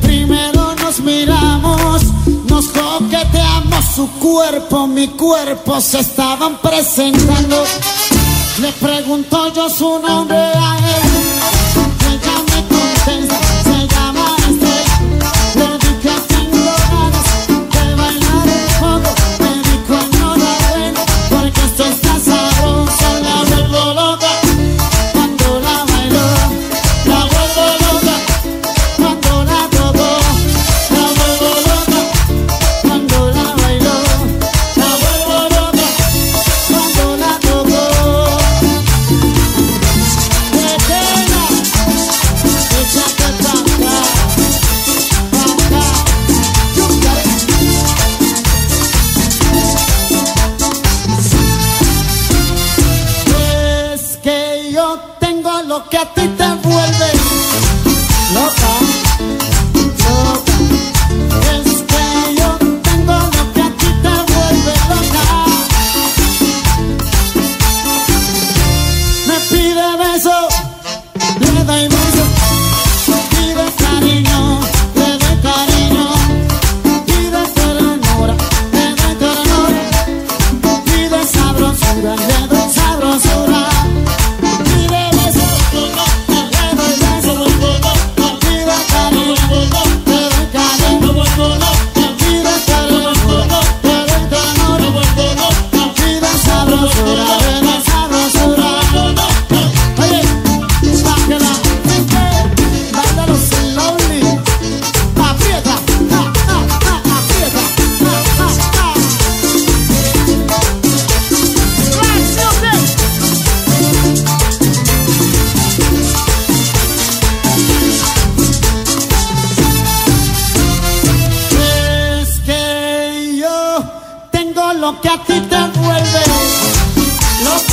Primero nos miramos, nos coqueteamos, su cuerpo, mi cuerpo se estaban presentando. Le pregunto yo su nombre a él. Look at a que a ti te envuelve. Lo